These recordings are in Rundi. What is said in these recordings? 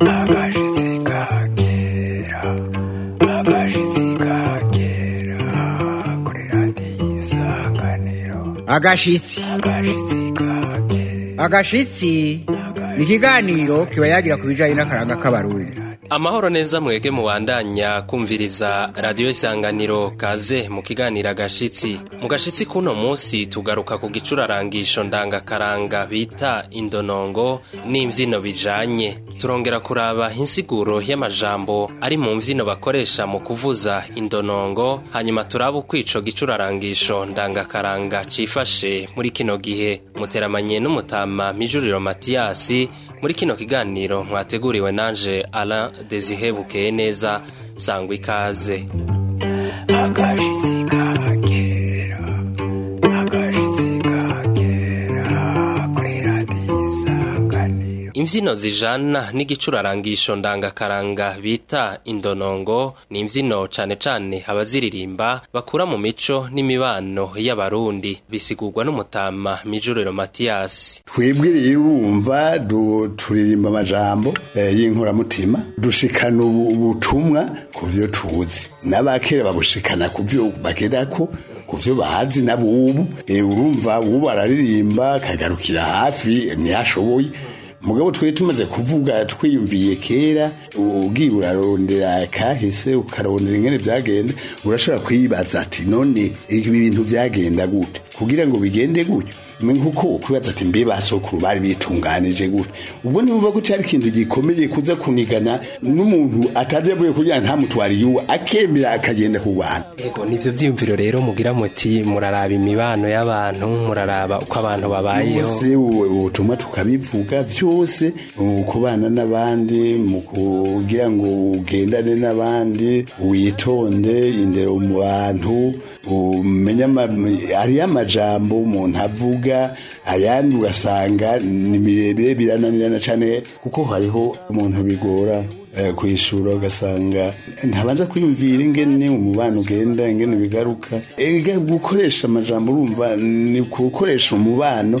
akajisika kera agashitsi agashitsi ni ikiganiro kiba yagira ku bijyanye n'akaranga k'abarundi amahoro neza mwege mubandanya kumviriza radiyo isanganiro kaze mu kiganiro agashitsi mu gashitsi k'uno munsi tugaruka ku gicurarangisho ndangakaranga bita indonongo n'imbyino bijanye turongera kuraba insiguro y'amajambo ari mu mbyino bakoresha mu kuvuza indonongo hanyuma turabe uko ico gicurarangisho ndangakaranga cifashe muri kino gihe muteramanye n'umutama mijuriro matiyasi muri kino kiganiro mwateguriwe nanje ara dezihe neza sangwa ikaze imbyino zijana n'igicurarangisho ndangakaranga bita indonongo ni imbyino cane cane abaziririmba bakura mu mico n'imibano y'abarundi bisigurwa n'umutama mijuriro matiyasi twebwe rero urumva turirimba amajambo eh, y'inkoramutima dushikana ubutumwa ku byo tuzi n'abakera babushikana ku byo bagerako ku byo bazi n'abubu eh, urumva ubu bararirimba akagarukira hafi ntiyashoboye mugabo twe tumaze kuvuga twiyumviye kera ubwiye urarondera kahise ukarondera ingene byagenda urashobora kwibaza ati none ibi bintu byagenda gute kugira ngo bigende gutyo nkuko kwibaza ati mbe sokuru bari bitunganije gute ubwo niba uba guca ari ikintu gikomeye kuza kunigana n'umuntu atazi avuye kugira nta mutwari yiwe akemera akagenda ku bantu yego nivyo vyiyumviro rero mugira muti muraraba imibano y'abantu muraraba uko abantu babayeho bose ubutumwa tukabivuga byose mu kubana n'abandi mu kugira ngo ugendane n'abandi witonde indero mu bantu umenya hariyo amajambo umuntu avuga kiyaga ayandi ugasanga ni miremire birananirana cyane kuko hariho umuntu bigora eh, kwishyura ugasanga ntabanza kwiyumvira ingene umubano ugenda ingene bigaruka eh, gukoresha amajambo urumva ni gukoresha umubano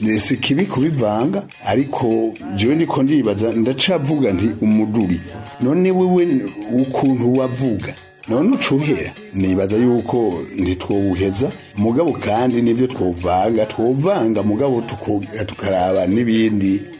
nese kibi kubivanga ariko jewe ndiko ndibaza ndacavuga nti umuduri none wewe ukuntu wavuga none ucubiye nibaza yuko ntitwuheza mugabo kandi nibyo twuvanga twuvanga mugabo tukaraba n'ibindi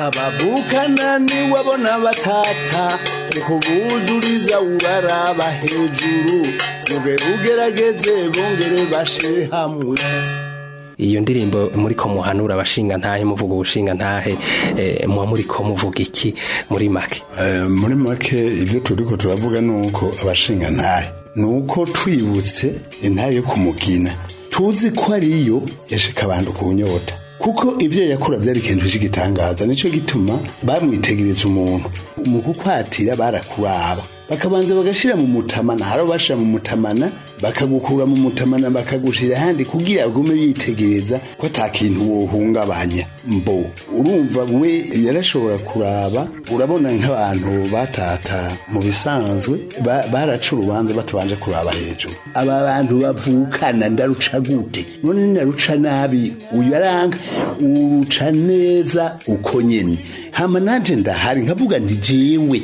abavukana ni wabona batata ariko buzuriza ubaraba hejuru muge bugerageze bongere bashe hamwe iyo ndirimbo muri ko muhanura abashinga ntahe muvuga ubushinga ntahe eh, muba muri ko muvuga iki muri make eh, muri make ibyo turi ko turavuga ni uko abashinga ntahe ni uko twibutse intahe yo kumugina tuzi ko ariyo yashika abantu ku nyota kuko ibyo yakora byari ikintu cy'igitangaza nicyo gituma bamwitegereza umuntu mu gukwatira barakuraba bakabanza bagashyira mu mutamana hari mu mutamana bakagukura mu mutamana bakagushira handi kugira gume yitegereza ko kintu wohungabanya mbo urumva we yarashobora kuraba urabona nk'abantu batata mu bisanzwe baraca urubanza batabanje kuraba hejuru aba bantu bavukana ndaruca gute none ndaruca nabi uyu aranka uruca neza uko nyene hama nanje ndahari nkavuga nti jewe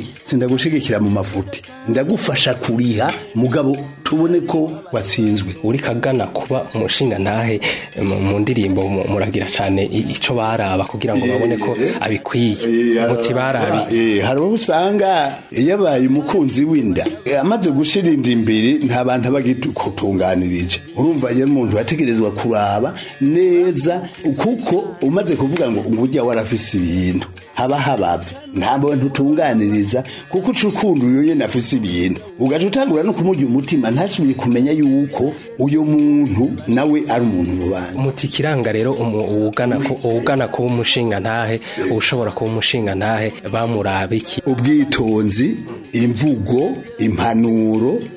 mu mavuti ndagufasha kuriha mugabo tubone ko watsinzwe uri kagana kuba umushinga ntahe mu ndirimbo muragira cyane icyo baraba kugira ngo babone ko abikwiye umuti barabiye hari uwo usanga yabaye umukunzi w'inda e, amaze gushyira imbere nta bantu aba kutunganirije urumva yari umuntu wategerezwa kuraba neza kuko umaze kuvuga ngo ubujya warafise ibintu haba habavye nta bantu utunganiriza kuko uca ukunda uyoye nafise ibintu ugaca utangura no kumugira umutima ntashobye kumenya yuko uyu muntu nawe ari umuntu rubanda muti ikiranga rero uwugana ko uwugana kuba umushinga ntahe ushobora kuba umushinga ntahe bamurabiki iki ubwitonzi imvugo impanuro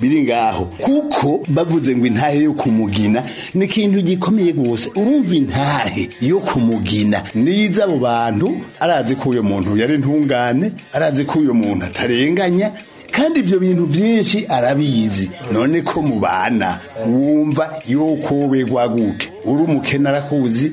biri ngaho kuko bavuze ngo intahe yo kumugina ni ikintu gikomeye rwose urumva intahe yo kumugina niza abo bantu arazi ko uyu muntu yari ntu intungane arazi ko uyu muntu atarenganya kandi ibyo bintu byinshi arabizi none ko mubana wumva yokoberwa gute uri umukene arakuzi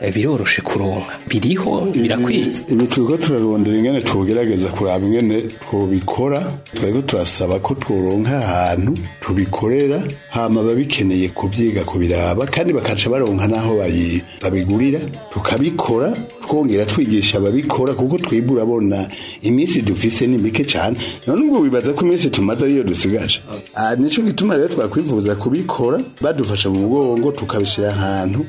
eh, biroroshe kuronka biriho birakwiye turiko turarondera ingene tugerageza kuraba ingene tubikora turiko turasaba ko tworonka ahantu tubikorera hama babikeneye kubyiga kubiraba kandi bakaca baronka naho babigurira tukabikora twongera twigisha ababikora kuko twibura abona iminsi dufise ni mike cyane none ubwo wibaza ko iminsi tumaze ariyo dusigaje ah, nicyo gituma rero twakwifuza kubikora badufasha mu mugongo tukabishyira ahantu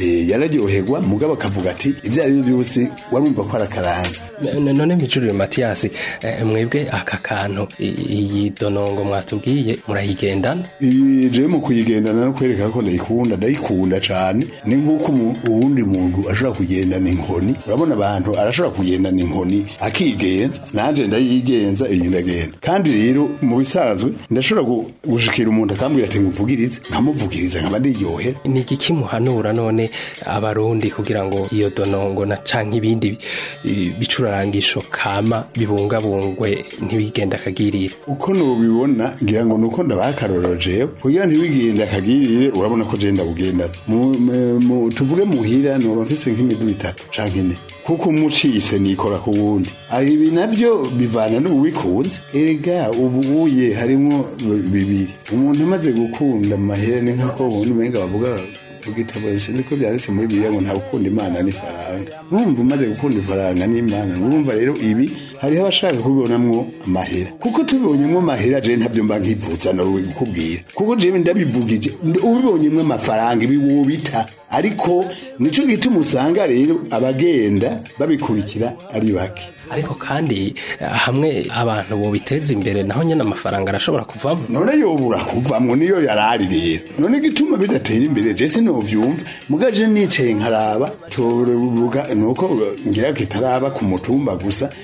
Eh, yararyoherwa mugabo akavuga ati ibyo ari byo byose warumva ko ari akaranza none micurire matiyasi eh, mwebwe aka kantu iyi donongo mwatubwiye murayigendana jewe mu kuyigendana no kwerekana ko ndayikunda ndayikunda cyane ni nk'uko uwundi muntu ashobora kugendana inkoni urabona abantu arashobora kugendana inkoni akigenza nanjye ndayigenza iyi ndagenda kandi rero mu bisanzwe ndashobora gushikira umuntu akambwira ati nguvugirize nkamuvugiriza nkaba ndiryohera ni iki kimuhanura none nyene abarundi kugira ngo iyo donongo na canke ibindi bicurarangisho kama bibungabungwe ntibigenda akagirira uko nubibona ngira ngo nuko ndabakarorero kugira ntibigenda akagirire urabona ko je ndabugenda tuvuge muhira noba mfise nk'imidu itatu canke ine kuko umucise nikora ku wundi ibi navyo bivana n'uwikunze erega ubuye harimwo bibiri umuntu amaze gukunda mahera ni nk'ako ubundi umenga bavuga tukitaboroshye niko byanditse muri biriya ngo nta gukunda imana n'ifaranga urumva umaze gukunda ifaranga n'imana urumva rero ibi hariho abashaka kubibonamwo amahera kuko tubibonyemo amahera Jane ntabyo mba nkivutsa nawe gukubwira kuko jewe ndabivugije ubibonyemo amafaranga ibi wobita ariko nicyo gituma usanga rero abagenda babikurikira ari bake ariko kandi eh, hamwe abantu bobiteza imbere naho nyine amafaranga arashobora kuvamo none yobura kuvamo niyo yarari rero none gituma bidatera imbere jese novyumva mugaje nicaye nkaraba turubuga nuko ngira kitaraba ku mutumba gusa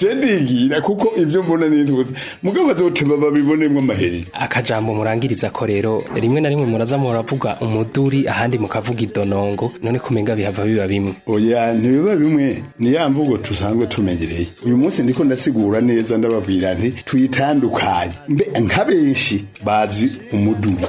jendigira kuko ivyo mbona nintuza mugabo bazoteba babibonemwe amaheri akajambo murangiriza ko rero rimwe na rimwe muraza muravuga umuduri ahandi mukavuga idonongo none kumenga bihava biba rimwe oya ntibiba bimwe ni ya mvugo tusanzwe tumenyereye uyu munsi ndiko ndasigura neza ndababwira nti tuyitandukanye mbe nka benshi bazi umuduga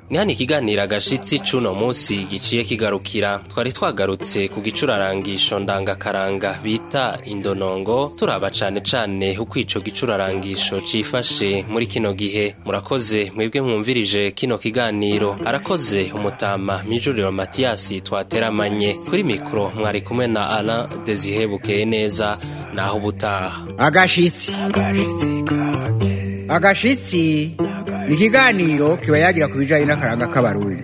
hano ikiganiro agashitsi c'uno munsi giciye kigarukira twari twagarutse ku gicurarangisho ndangakaranga bita indonongo turaba cane cane uko ico gicurarangisho cifashe muri kino gihe murakoze mwebwe mwumvirije kino kiganiro arakoze umutama mijuriro matiyasi twateramanye kuri mikoro mwari kumwe na Alain Desire Bukeye neza naho ubutaha agashitsi agashitsi ikiganiro kiba yagira ku bijyanye n'akaranga k'abarundi